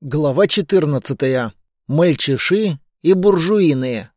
Глава 14. Мальчиши и буржуины.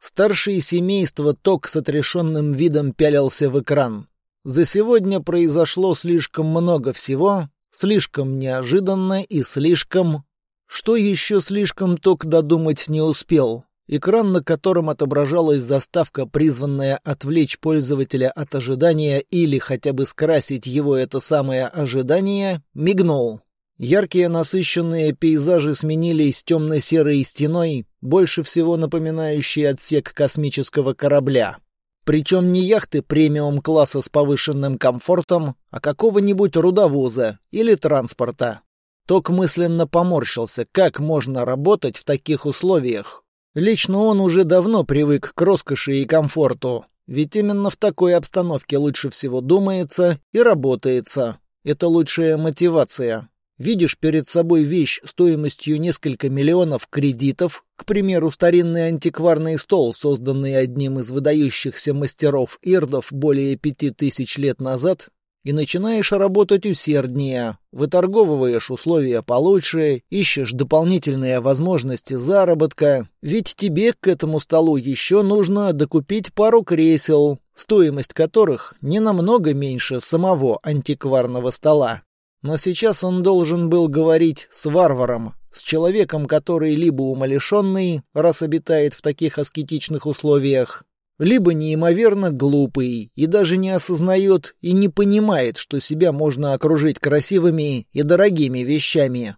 Старший семейство Ток с отрешенным видом пялился в экран. За сегодня произошло слишком много всего, слишком неожиданно и слишком... Что еще слишком Ток додумать не успел. Экран, на котором отображалась заставка, призванная отвлечь пользователя от ожидания или хотя бы скрасить его это самое ожидание, мигнул. Яркие насыщенные пейзажи сменились темно-серой стеной, больше всего напоминающей отсек космического корабля. Причем не яхты премиум-класса с повышенным комфортом, а какого-нибудь рудовоза или транспорта. Ток мысленно поморщился, как можно работать в таких условиях. Лично он уже давно привык к роскоши и комфорту, ведь именно в такой обстановке лучше всего думается и работается. Это лучшая мотивация. Видишь перед собой вещь стоимостью несколько миллионов кредитов, к примеру, старинный антикварный стол, созданный одним из выдающихся мастеров ирдов более пяти тысяч лет назад, и начинаешь работать усерднее, выторговываешь условия получше, ищешь дополнительные возможности заработка, ведь тебе к этому столу еще нужно докупить пару кресел, стоимость которых не намного меньше самого антикварного стола. Но сейчас он должен был говорить с варваром, с человеком, который либо умалишенный, раз обитает в таких аскетичных условиях, либо неимоверно глупый и даже не осознает и не понимает, что себя можно окружить красивыми и дорогими вещами.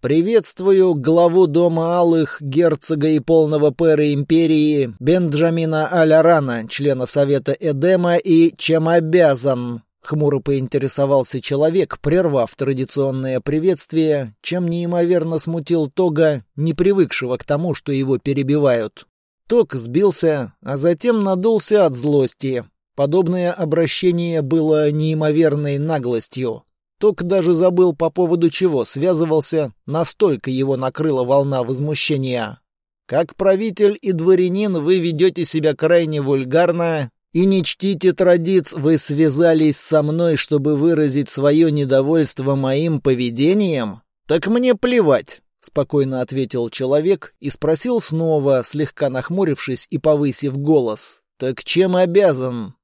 «Приветствую главу Дома Алых, герцога и полного пэра империи Бенджамина Алярана, члена Совета Эдема и чем обязан?» Хмуро поинтересовался человек, прервав традиционное приветствие, чем неимоверно смутил Тога, не привыкшего к тому, что его перебивают. Тог сбился, а затем надулся от злости. Подобное обращение было неимоверной наглостью. Тог даже забыл по поводу чего связывался, настолько его накрыла волна возмущения. Как правитель и дворянин вы ведете себя крайне вульгарно и не чтите традиц, вы связались со мной, чтобы выразить свое недовольство моим поведением? Так мне плевать, — спокойно ответил человек и спросил снова, слегка нахмурившись и повысив голос. «Так чем обязан?»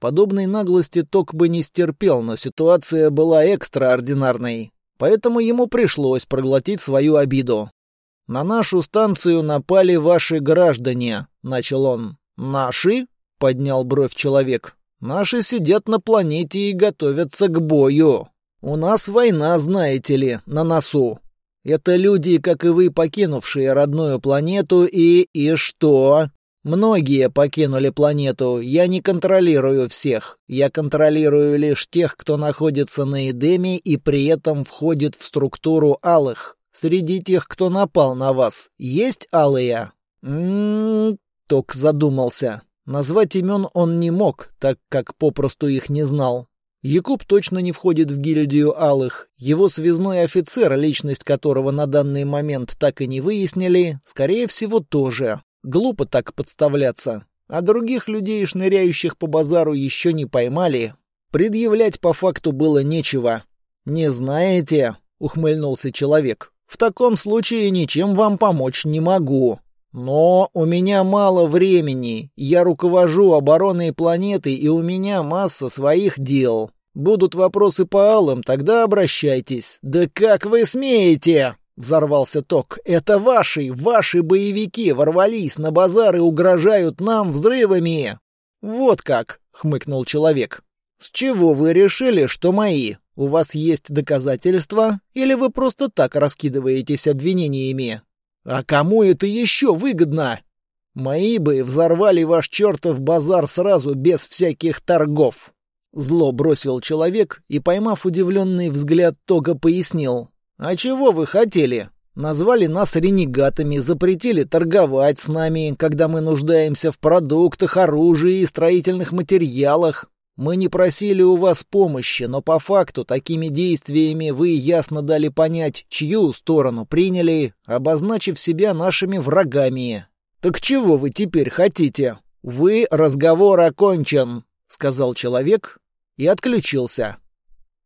Подобной наглости Ток бы не стерпел, но ситуация была экстраординарной, поэтому ему пришлось проглотить свою обиду. «На нашу станцию напали ваши граждане», — начал он. «Наши?» Поднял бровь человек. Наши сидят на планете и готовятся к бою. У нас война, знаете ли, на носу. Это люди, как и вы, покинувшие родную планету, и... и что? Многие покинули планету. Я не контролирую всех. Я контролирую лишь тех, кто находится на Эдеме и при этом входит в структуру алых. Среди тех, кто напал на вас, есть алые? М-м-м, Ток задумался. Назвать имен он не мог, так как попросту их не знал. Якуб точно не входит в гильдию алых. Его связной офицер, личность которого на данный момент так и не выяснили, скорее всего, тоже. Глупо так подставляться. А других людей, шныряющих по базару, еще не поймали. Предъявлять по факту было нечего. «Не знаете?» — ухмыльнулся человек. «В таком случае ничем вам помочь не могу. Но у меня мало времени. Я руковожу обороной планеты, и у меня масса своих дел. Будут вопросы по алым, тогда обращайтесь. Да как вы смеете? Взорвался Ток. Это ваши, ваши боевики ворвались на базар и угрожают нам взрывами. Вот как, хмыкнул человек. С чего вы решили, что мои? У вас есть доказательства или вы просто так раскидываетесь обвинениями? А кому это еще выгодно? Мои бы взорвали ваш чертов базар сразу без всяких торгов. Зло бросил человек и, поймав удивленный взгляд, Тога пояснил. «А чего вы хотели? Назвали нас ренегатами, запретили торговать с нами, когда мы нуждаемся в продуктах, оружии и строительных материалах. Мы не просили у вас помощи, но по факту такими действиями вы ясно дали понять, чью сторону приняли, обозначив себя нашими врагами. Так чего вы теперь хотите? Вы разговор окончен, сказал человек и отключился.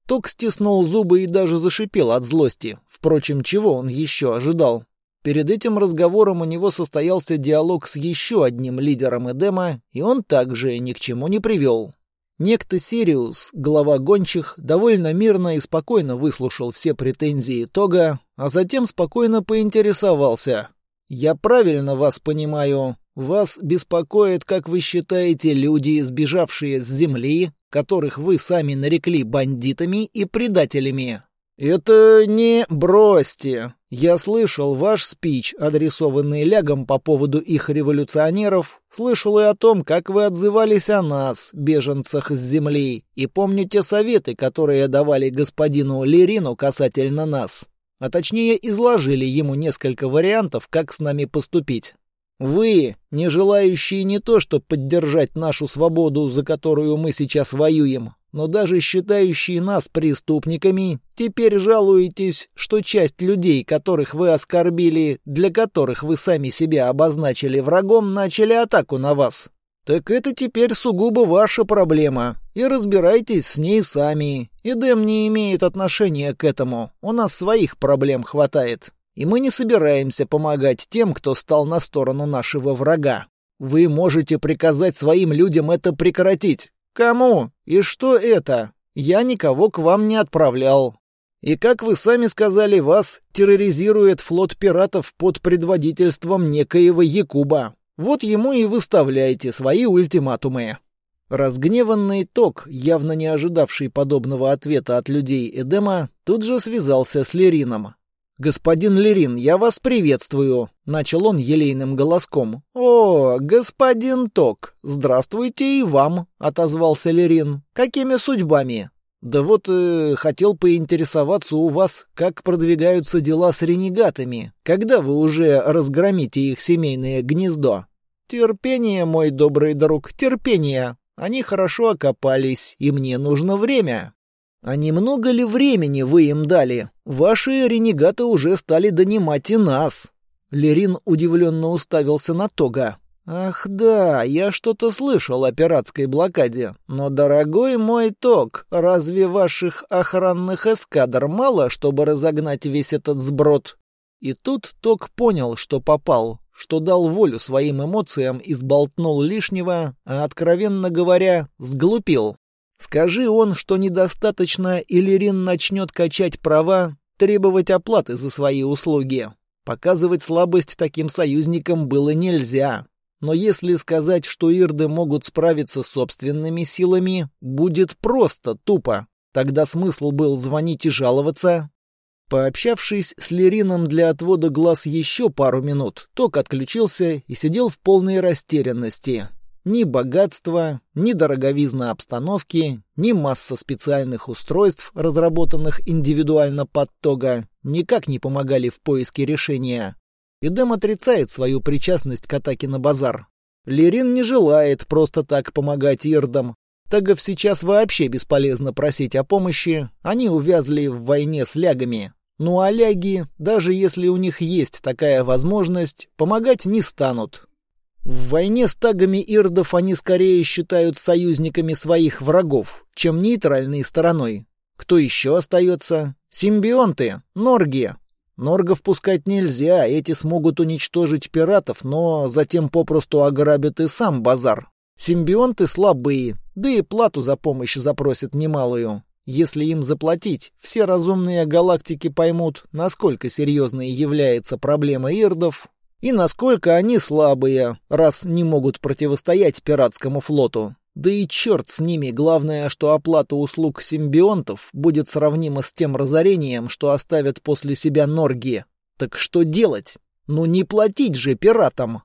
Ток стиснул зубы и даже зашипел от злости. Впрочем, чего он еще ожидал? Перед этим разговором у него состоялся диалог с еще одним лидером Эдема, и он также ни к чему не привел. Некто Сириус, глава гончих, довольно мирно и спокойно выслушал все претензии Тога, а затем спокойно поинтересовался. «Я правильно вас понимаю. Вас беспокоит, как вы считаете, люди, сбежавшие с Земли, которых вы сами нарекли бандитами и предателями?» «Это не бросьте. Я слышал ваш спич, адресованный лягом по поводу их революционеров, слышал и о том, как вы отзывались о нас, беженцах с земли, и помню те советы, которые давали господину Лерину касательно нас. А точнее, изложили ему несколько вариантов, как с нами поступить. Вы, не желающие не то что поддержать нашу свободу, за которую мы сейчас воюем, но даже считающие нас преступниками, теперь жалуетесь, что часть людей, которых вы оскорбили, для которых вы сами себя обозначили врагом, начали атаку на вас. Так это теперь сугубо ваша проблема, и разбирайтесь с ней сами. Эдем не имеет отношения к этому, у нас своих проблем хватает. И мы не собираемся помогать тем, кто стал на сторону нашего врага. Вы можете приказать своим людям это прекратить. Кому? И что это? Я никого к вам не отправлял. И как вы сами сказали, вас терроризирует флот пиратов под предводительством некоего Якуба. Вот ему и выставляйте свои ультиматумы. Разгневанный Ток, явно не ожидавший подобного ответа от людей Эдема, тут же связался с Лерином. «Господин Лерин, я вас приветствую», — начал он елейным голоском. «О, господин Ток, здравствуйте и вам», — отозвался Лерин. «Какими судьбами?» «Да вот э, хотел поинтересоваться у вас, как продвигаются дела с ренегатами, когда вы уже разгромите их семейное гнездо». «Терпение, мой добрый друг, терпение. Они хорошо окопались, и мне нужно время». А немного ли времени вы им дали? Ваши ренегаты уже стали донимать и нас. Лерин удивленно уставился на Тога. «Ах да, я что-то слышал о пиратской блокаде. Но, дорогой мой Тог, разве ваших охранных эскадр мало, чтобы разогнать весь этот сброд?» И тут Тог понял, что попал, что дал волю своим эмоциям и сболтнул лишнего, а, откровенно говоря, сглупил. Скажи он, что недостаточно, и Лерин начнет качать права, требовать оплаты за свои услуги. Показывать слабость таким союзникам было нельзя. Но если сказать, что ирды могут справиться собственными силами, будет просто тупо. Тогда смысл был звонить и жаловаться. Пообщавшись с Лерином для отвода глаз еще пару минут, Ток отключился и сидел в полной растерянности. Ни богатства, ни дороговизна обстановки, ни масса специальных устройств, разработанных индивидуально под Тога, никак не помогали в поиске решения. Эдем отрицает свою причастность к атаке на базар. Лерин не желает просто так помогать ирдам. Тагов сейчас вообще бесполезно просить о помощи, они увязли в войне с лягами. Ну а ляги, даже если у них есть такая возможность, помогать не станут. В войне с тагами ирдов они скорее считают союзниками своих врагов, чем нейтральной стороной. Кто еще остается? Симбионты, норги. Норгов пускать нельзя, эти смогут уничтожить пиратов, но затем попросту ограбят и сам базар. Симбионты слабые, да и плату за помощь запросят немалую. Если им заплатить, все разумные галактики поймут, насколько серьезной является проблема ирдов, и насколько они слабые, раз не могут противостоять пиратскому флоту. Да и черт с ними, главное, что оплата услуг симбионтов будет сравнима с тем разорением, что оставят после себя Норги. Так что делать? Ну не платить же пиратам!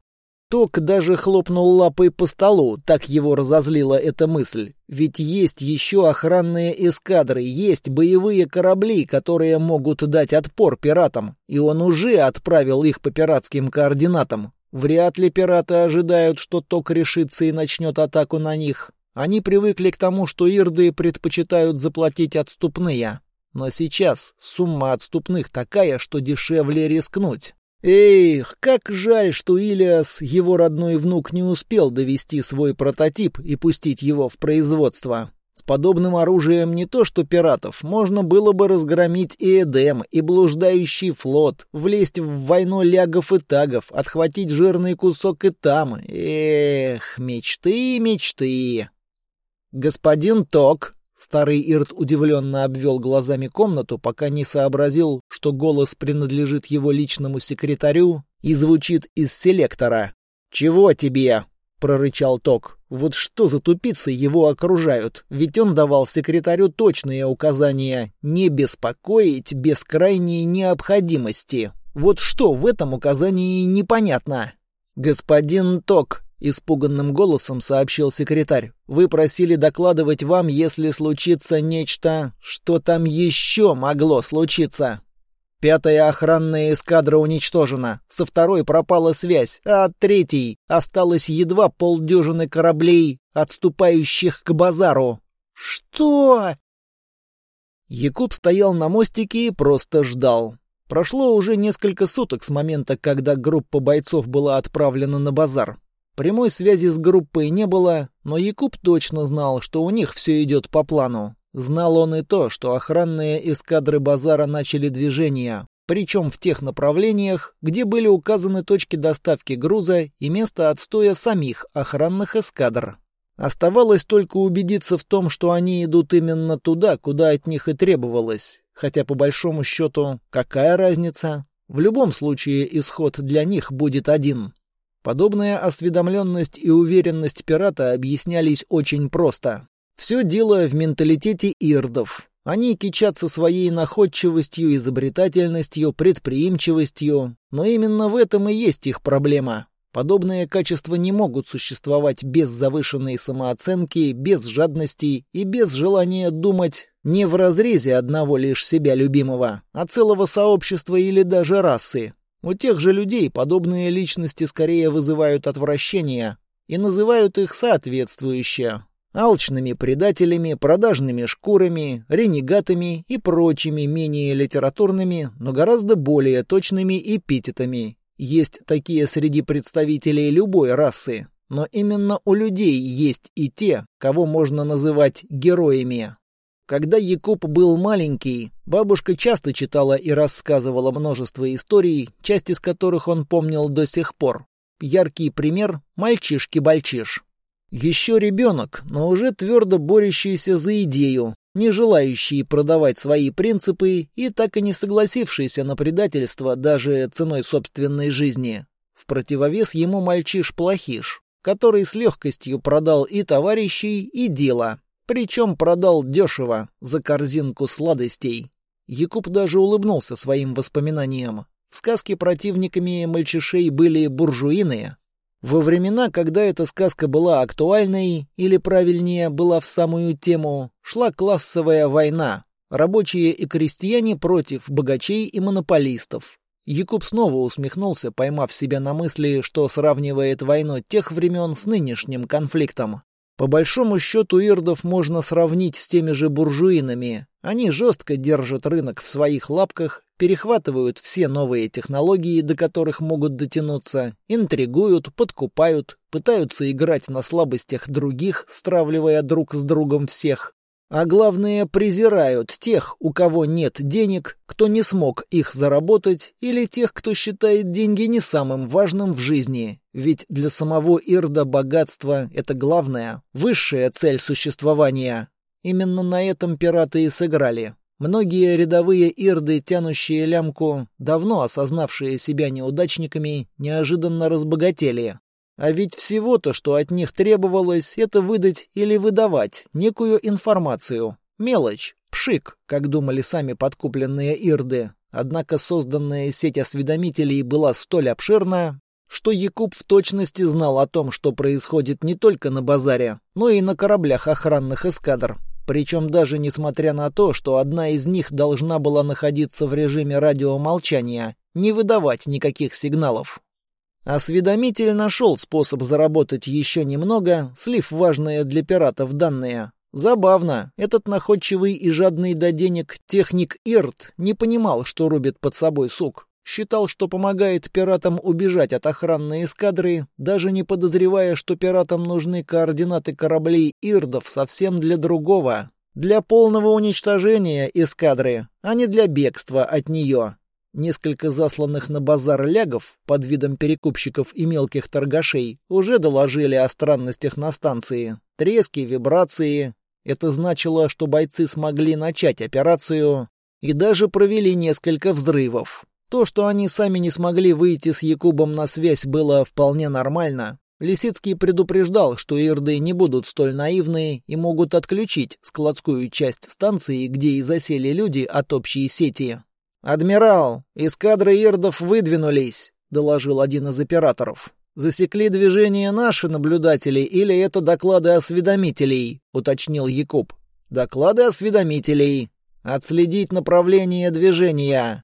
Ток даже хлопнул лапой по столу, так его разозлила эта мысль. Ведь есть еще охранные эскадры, есть боевые корабли, которые могут дать отпор пиратам, и он уже отправил их по пиратским координатам. Вряд ли пираты ожидают, что Ток решится и начнет атаку на них. Они привыкли к тому, что ирды предпочитают заплатить отступные. Но сейчас сумма отступных такая, что дешевле рискнуть. Эх, как жаль, что Илиас, его родной внук, не успел довести свой прототип и пустить его в производство. С подобным оружием не то что пиратов, можно было бы разгромить и Эдем, и блуждающий флот, влезть в войну лягов и тагов, отхватить жирный кусок и там. Эх, мечты, мечты. Господин Ток, старый Ирт удивленно обвел глазами комнату, пока не сообразил, что голос принадлежит его личному секретарю и звучит из селектора. «Чего тебе?» — прорычал Ток. Вот что за тупицы его окружают, ведь он давал секретарю точные указания не беспокоить без крайней необходимости. Вот что в этом указании непонятно. «Господин Ток», — испуганным голосом сообщил секретарь, — «вы просили докладывать вам, если случится нечто, что там еще могло случиться». Пятая охранная эскадра уничтожена, со второй пропала связь, а от третьей осталось едва полдюжины кораблей, отступающих к базару. «Что?» Якуб стоял на мостике и просто ждал. Прошло уже несколько суток с момента, когда группа бойцов была отправлена на базар. Прямой связи с группой не было, но Якуб точно знал, что у них все идет по плану. Знал он и то, что охранные эскадры базара начали движение, причем в тех направлениях, где были указаны точки доставки груза и место отстоя самих охранных эскадр. Оставалось только убедиться в том, что они идут именно туда, куда от них и требовалось. Хотя, по большому счету, какая разница? В любом случае, исход для них будет один. Подобная осведомленность и уверенность пирата объяснялись очень просто. Все дело в менталитете ирдов. Они кичатся своей находчивостью, изобретательностью, предприимчивостью, но именно в этом и есть их проблема. Подобные качества не могут существовать без завышенной самооценки, без жадности и без желания думать не в разрезе одного лишь себя любимого, а целого сообщества или даже расы. У тех же людей подобные личности скорее вызывают отвращение и называют их соответствующе алчными предателями, продажными шкурами, ренегатами и прочими менее литературными, но гораздо более точными эпитетами. Есть такие среди представителей любой расы, но именно у людей есть и те, кого можно называть героями. Когда Якуб был маленький, бабушка часто читала и рассказывала множество историй, часть из которых он помнил до сих пор. Яркий пример — мальчишки-бальчиш. Еще ребенок, но уже твердо борющийся за идею, не желающий продавать свои принципы и так и не согласившийся на предательство даже ценой собственной жизни. В противовес ему мальчиш-плохиш, который с легкостью продал и товарищей, и дело. Причем продал дешево, за корзинку сладостей. Якуб даже улыбнулся своим воспоминаниям. В сказке противниками мальчишей были буржуины, во времена, когда эта сказка была актуальной, или правильнее, была в самую тему, шла классовая война. Рабочие и крестьяне против богачей и монополистов. Якуб снова усмехнулся, поймав себя на мысли, что сравнивает войну тех времен с нынешним конфликтом. По большому счету ирдов можно сравнить с теми же буржуинами. Они жестко держат рынок в своих лапках, перехватывают все новые технологии, до которых могут дотянуться, интригуют, подкупают, пытаются играть на слабостях других, стравливая друг с другом всех. А главное, презирают тех, у кого нет денег, кто не смог их заработать, или тех, кто считает деньги не самым важным в жизни. Ведь для самого Ирда богатство — это главная, высшая цель существования. Именно на этом пираты и сыграли. Многие рядовые ирды, тянущие лямку, давно осознавшие себя неудачниками, неожиданно разбогатели. А ведь всего-то, что от них требовалось, это выдать или выдавать некую информацию. Мелочь, пшик, как думали сами подкупленные ирды. Однако созданная сеть осведомителей была столь обширна, что Якуб в точности знал о том, что происходит не только на базаре, но и на кораблях охранных эскадр, причем даже несмотря на то, что одна из них должна была находиться в режиме радиомолчания, не выдавать никаких сигналов. Осведомитель нашел способ заработать еще немного, слив важные для пиратов данные. Забавно, этот находчивый и жадный до денег техник Ирт не понимал, что рубит под собой сук. Считал, что помогает пиратам убежать от охранной эскадры, даже не подозревая, что пиратам нужны координаты кораблей ирдов совсем для другого. Для полного уничтожения эскадры, а не для бегства от нее. Несколько засланных на базар лягов под видом перекупщиков и мелких торгашей уже доложили о странностях на станции. Трески, вибрации. Это значило, что бойцы смогли начать операцию и даже провели несколько взрывов. То, что они сами не смогли выйти с Якубом на связь, было вполне нормально. Лисицкий предупреждал, что ирды не будут столь наивны и могут отключить складскую часть станции, где и засели люди от общей сети. «Адмирал, эскадры ирдов выдвинулись», — доложил один из операторов. «Засекли движение наши наблюдатели или это доклады осведомителей?» — уточнил Якуб. «Доклады осведомителей. Отследить направление движения.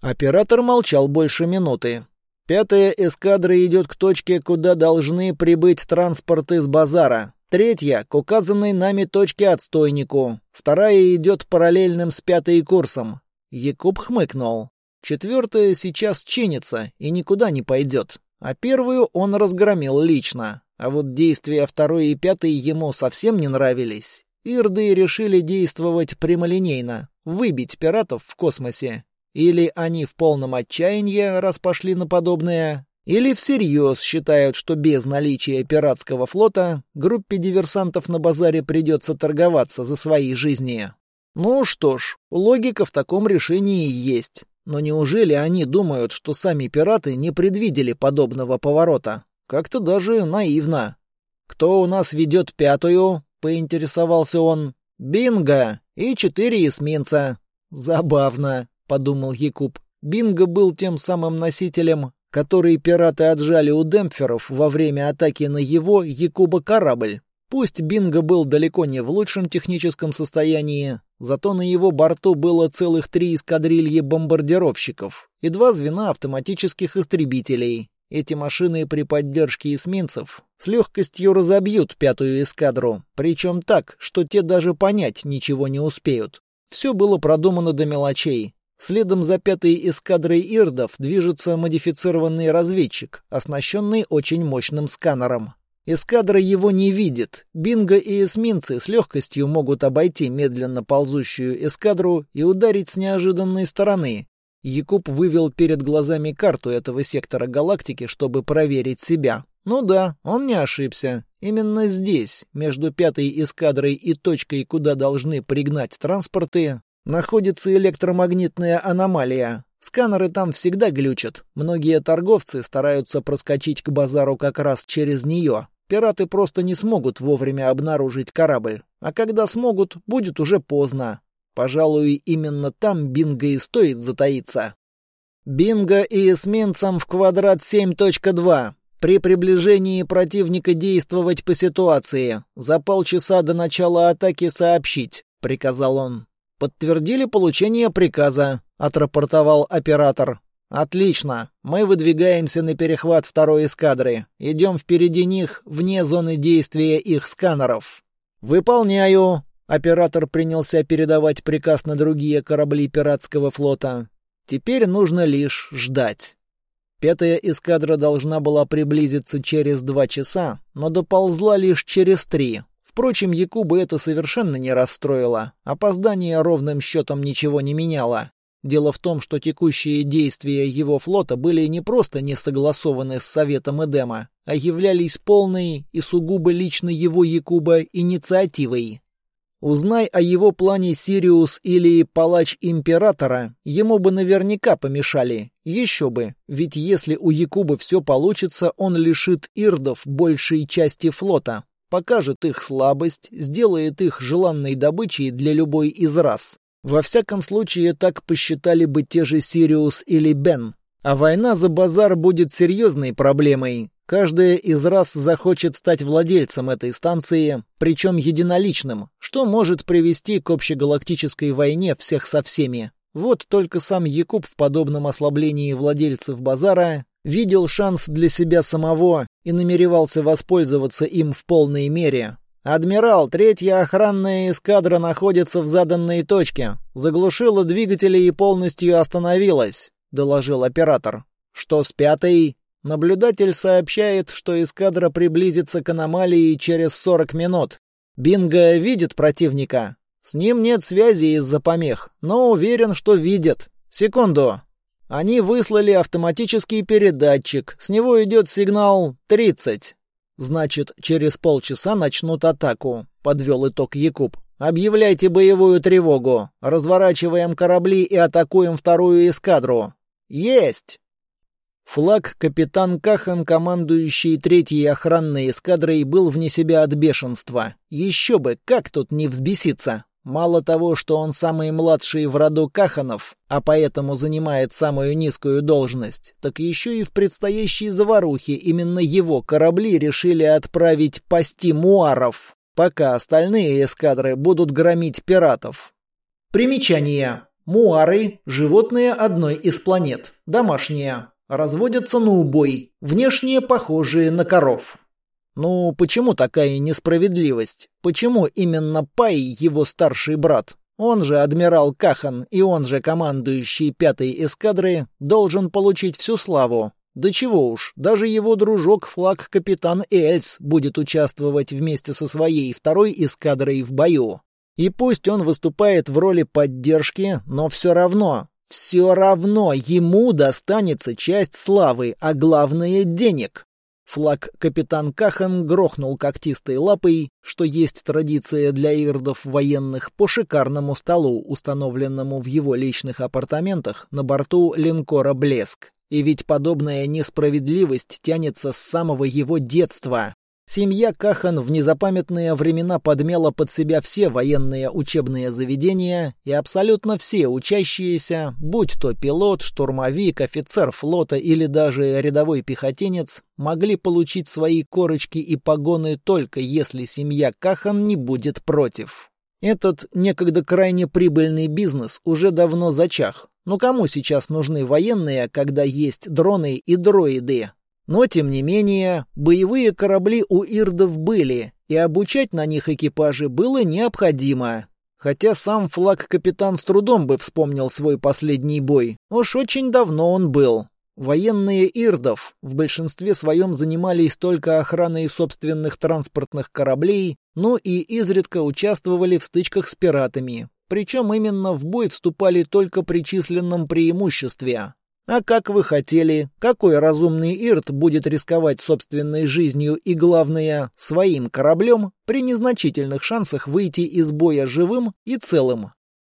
Оператор молчал больше минуты. Пятая эскадра идет к точке, куда должны прибыть транспорты с базара. Третья — к указанной нами точке отстойнику. Вторая идет параллельным с пятой курсом. Якуб хмыкнул. Четвертая сейчас чинится и никуда не пойдет. А первую он разгромил лично. А вот действия второй и пятой ему совсем не нравились. Ирды решили действовать прямолинейно, выбить пиратов в космосе или они в полном отчаянии, раз пошли на подобное, или всерьез считают, что без наличия пиратского флота группе диверсантов на базаре придется торговаться за свои жизни. Ну что ж, логика в таком решении есть. Но неужели они думают, что сами пираты не предвидели подобного поворота? Как-то даже наивно. «Кто у нас ведет пятую?» — поинтересовался он. «Бинго! И четыре эсминца». «Забавно. — подумал Якуб. Бинго был тем самым носителем, который пираты отжали у демпферов во время атаки на его Якуба корабль. Пусть Бинго был далеко не в лучшем техническом состоянии, зато на его борту было целых три эскадрильи бомбардировщиков и два звена автоматических истребителей. Эти машины при поддержке эсминцев с легкостью разобьют пятую эскадру, причем так, что те даже понять ничего не успеют. Все было продумано до мелочей, Следом за пятой эскадрой ирдов движется модифицированный разведчик, оснащенный очень мощным сканером. Эскадра его не видит. Бинго и эсминцы с легкостью могут обойти медленно ползущую эскадру и ударить с неожиданной стороны. Якуб вывел перед глазами карту этого сектора галактики, чтобы проверить себя. Ну да, он не ошибся. Именно здесь, между пятой эскадрой и точкой, куда должны пригнать транспорты, находится электромагнитная аномалия. Сканеры там всегда глючат. Многие торговцы стараются проскочить к базару как раз через нее. Пираты просто не смогут вовремя обнаружить корабль. А когда смогут, будет уже поздно. Пожалуй, именно там Бинго и стоит затаиться. Бинго и эсминцам в квадрат 7.2. При приближении противника действовать по ситуации. За полчаса до начала атаки сообщить, приказал он. «Подтвердили получение приказа», — отрапортовал оператор. «Отлично. Мы выдвигаемся на перехват второй эскадры. Идем впереди них, вне зоны действия их сканеров». «Выполняю». Оператор принялся передавать приказ на другие корабли пиратского флота. Теперь нужно лишь ждать. Пятая эскадра должна была приблизиться через два часа, но доползла лишь через три. Впрочем, Якуба это совершенно не расстроило. Опоздание ровным счетом ничего не меняло. Дело в том, что текущие действия его флота были не просто не согласованы с Советом Эдема, а являлись полной и сугубо лично его Якуба инициативой. Узнай о его плане Сириус или Палач Императора, ему бы наверняка помешали. Еще бы, ведь если у Якуба все получится, он лишит ирдов большей части флота, покажет их слабость, сделает их желанной добычей для любой из рас. Во всяком случае, так посчитали бы те же Сириус или Бен. А война за базар будет серьезной проблемой. Каждая из рас захочет стать владельцем этой станции, причем единоличным, что может привести к общегалактической войне всех со всеми. Вот только сам Якуб в подобном ослаблении владельцев базара видел шанс для себя самого и намеревался воспользоваться им в полной мере. «Адмирал, третья охранная эскадра находится в заданной точке. Заглушила двигатели и полностью остановилась», — доложил оператор. «Что с пятой?» Наблюдатель сообщает, что эскадра приблизится к аномалии через 40 минут. Бинго видит противника. С ним нет связи из-за помех, но уверен, что видит. Секунду. Они выслали автоматический передатчик. С него идет сигнал 30. Значит, через полчаса начнут атаку, подвел итог Якуб. Объявляйте боевую тревогу. Разворачиваем корабли и атакуем вторую эскадру. Есть! Флаг капитан Кахан, командующий третьей охранной эскадрой, был вне себя от бешенства. Еще бы, как тут не взбеситься? Мало того, что он самый младший в роду Каханов, а поэтому занимает самую низкую должность, так еще и в предстоящей заварухе именно его корабли решили отправить пасти муаров, пока остальные эскадры будут громить пиратов. Примечание. Муары – животные одной из планет, домашние, разводятся на убой, внешне похожие на коров. Ну, почему такая несправедливость? Почему именно Пай его старший брат? Он же адмирал Кахан и он же командующий пятой эскадры должен получить всю славу. Да чего уж, даже его дружок флаг-капитан Эльс будет участвовать вместе со своей второй эскадрой в бою. И пусть он выступает в роли поддержки, но все равно все равно ему достанется часть славы, а главное — денег. Флаг капитан Кахан грохнул когтистой лапой, что есть традиция для ирдов военных, по шикарному столу, установленному в его личных апартаментах на борту линкора «Блеск». И ведь подобная несправедливость тянется с самого его детства. Семья Кахан в незапамятные времена подмела под себя все военные учебные заведения, и абсолютно все учащиеся, будь то пилот, штурмовик, офицер флота или даже рядовой пехотинец, могли получить свои корочки и погоны только если семья Кахан не будет против. Этот некогда крайне прибыльный бизнес уже давно зачах. Но кому сейчас нужны военные, когда есть дроны и дроиды? Но, тем не менее, боевые корабли у ирдов были, и обучать на них экипажи было необходимо. Хотя сам флаг-капитан с трудом бы вспомнил свой последний бой. Уж очень давно он был. Военные ирдов в большинстве своем занимались только охраной собственных транспортных кораблей, но и изредка участвовали в стычках с пиратами. Причем именно в бой вступали только при численном преимуществе. А как вы хотели? Какой разумный Ирт будет рисковать собственной жизнью и, главное, своим кораблем при незначительных шансах выйти из боя живым и целым?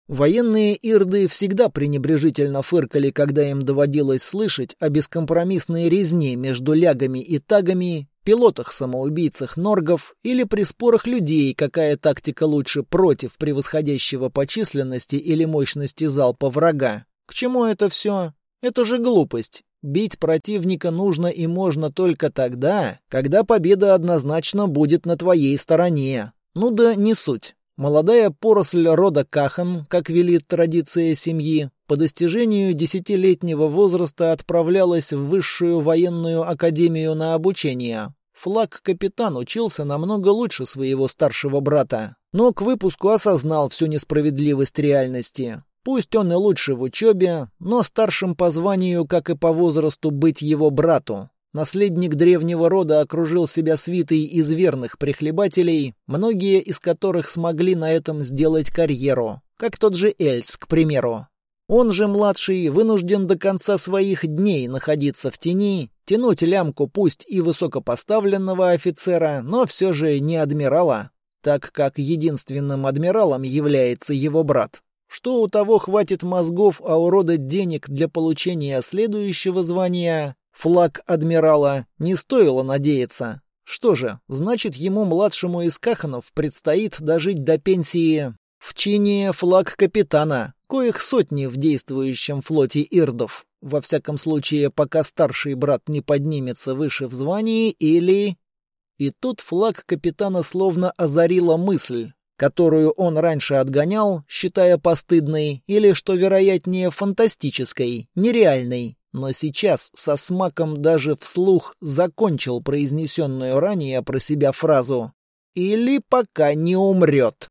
Военные ирды всегда пренебрежительно фыркали, когда им доводилось слышать о бескомпромиссной резне между лягами и тагами, пилотах-самоубийцах норгов или при спорах людей, какая тактика лучше против превосходящего по численности или мощности залпа врага. К чему это все? Это же глупость. Бить противника нужно и можно только тогда, когда победа однозначно будет на твоей стороне. Ну да не суть. Молодая поросль рода Кахан, как велит традиция семьи, по достижению десятилетнего возраста отправлялась в высшую военную академию на обучение. Флаг-капитан учился намного лучше своего старшего брата, но к выпуску осознал всю несправедливость реальности. Пусть он и лучше в учебе, но старшим по званию, как и по возрасту, быть его брату. Наследник древнего рода окружил себя свитой из верных прихлебателей, многие из которых смогли на этом сделать карьеру, как тот же Эльс, к примеру. Он же, младший, вынужден до конца своих дней находиться в тени, тянуть лямку пусть и высокопоставленного офицера, но все же не адмирала, так как единственным адмиралом является его брат. Что у того хватит мозгов, а у рода денег для получения следующего звания, флаг адмирала, не стоило надеяться. Что же, значит, ему, младшему из Каханов, предстоит дожить до пенсии в чине флаг капитана, коих сотни в действующем флоте ирдов. Во всяком случае, пока старший брат не поднимется выше в звании или... И тут флаг капитана словно озарила мысль которую он раньше отгонял, считая постыдной, или, что вероятнее, фантастической, нереальной, но сейчас со смаком даже вслух закончил произнесенную ранее про себя фразу «или пока не умрет».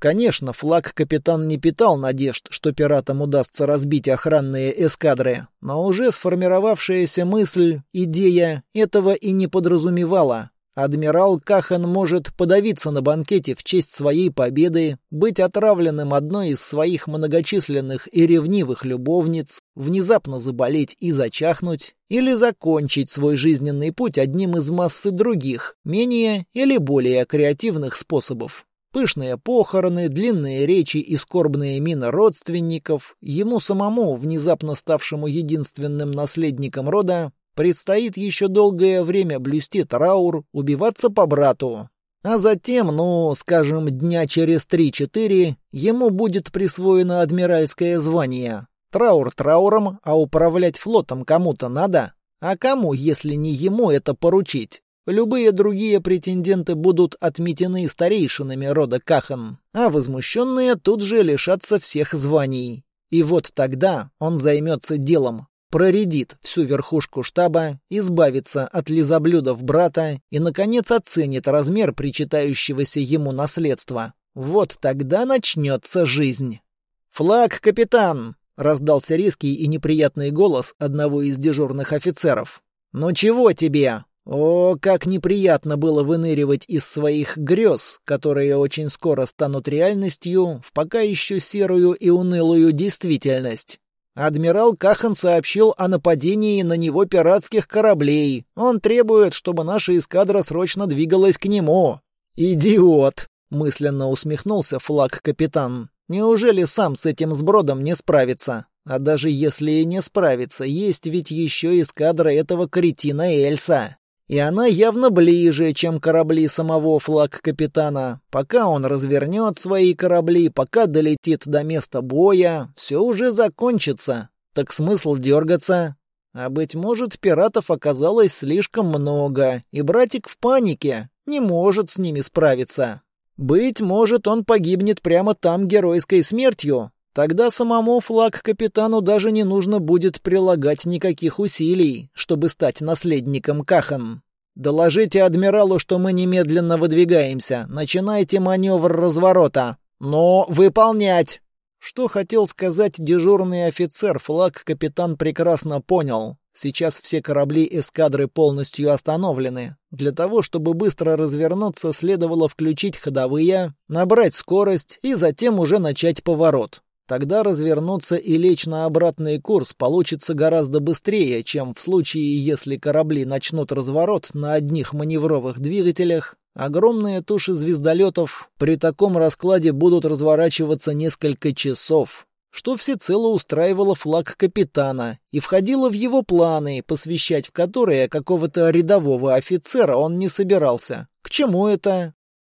Конечно, флаг капитан не питал надежд, что пиратам удастся разбить охранные эскадры, но уже сформировавшаяся мысль, идея этого и не подразумевала. Адмирал Кахан может подавиться на банкете в честь своей победы, быть отравленным одной из своих многочисленных и ревнивых любовниц, внезапно заболеть и зачахнуть, или закончить свой жизненный путь одним из массы других, менее или более креативных способов. Пышные похороны, длинные речи и скорбные мины родственников, ему самому, внезапно ставшему единственным наследником рода, предстоит еще долгое время блюсти траур, убиваться по брату. А затем, ну, скажем, дня через три-четыре, ему будет присвоено адмиральское звание. Траур трауром, а управлять флотом кому-то надо. А кому, если не ему, это поручить? Любые другие претенденты будут отметены старейшинами рода Кахан, а возмущенные тут же лишатся всех званий. И вот тогда он займется делом, проредит всю верхушку штаба, избавится от лизоблюдов брата и, наконец, оценит размер причитающегося ему наследства. Вот тогда начнется жизнь. «Флаг, капитан!» — раздался резкий и неприятный голос одного из дежурных офицеров. «Ну чего тебе?» О, как неприятно было выныривать из своих грез, которые очень скоро станут реальностью, в пока еще серую и унылую действительность. Адмирал Кахан сообщил о нападении на него пиратских кораблей. Он требует, чтобы наша эскадра срочно двигалась к нему. «Идиот!» — мысленно усмехнулся флаг-капитан. «Неужели сам с этим сбродом не справится? А даже если и не справится, есть ведь еще эскадра этого кретина Эльса. И она явно ближе, чем корабли самого флаг-капитана. Пока он развернет свои корабли, пока долетит до места боя, все уже закончится. Так смысл дергаться? А быть может, пиратов оказалось слишком много, и братик в панике, не может с ними справиться. Быть может, он погибнет прямо там геройской смертью, Тогда самому флаг-капитану даже не нужно будет прилагать никаких усилий, чтобы стать наследником Кахан. Доложите адмиралу, что мы немедленно выдвигаемся. Начинайте маневр разворота. Но выполнять!» Что хотел сказать дежурный офицер, флаг-капитан прекрасно понял. Сейчас все корабли эскадры полностью остановлены. Для того, чтобы быстро развернуться, следовало включить ходовые, набрать скорость и затем уже начать поворот. Тогда развернуться и лечь на обратный курс получится гораздо быстрее, чем в случае, если корабли начнут разворот на одних маневровых двигателях. Огромные туши звездолетов при таком раскладе будут разворачиваться несколько часов, что всецело устраивало флаг капитана и входило в его планы, посвящать в которые какого-то рядового офицера он не собирался. К чему это?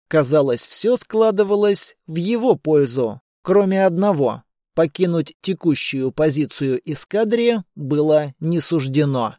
Казалось, все складывалось в его пользу. Кроме одного — покинуть текущую позицию эскадре было не суждено.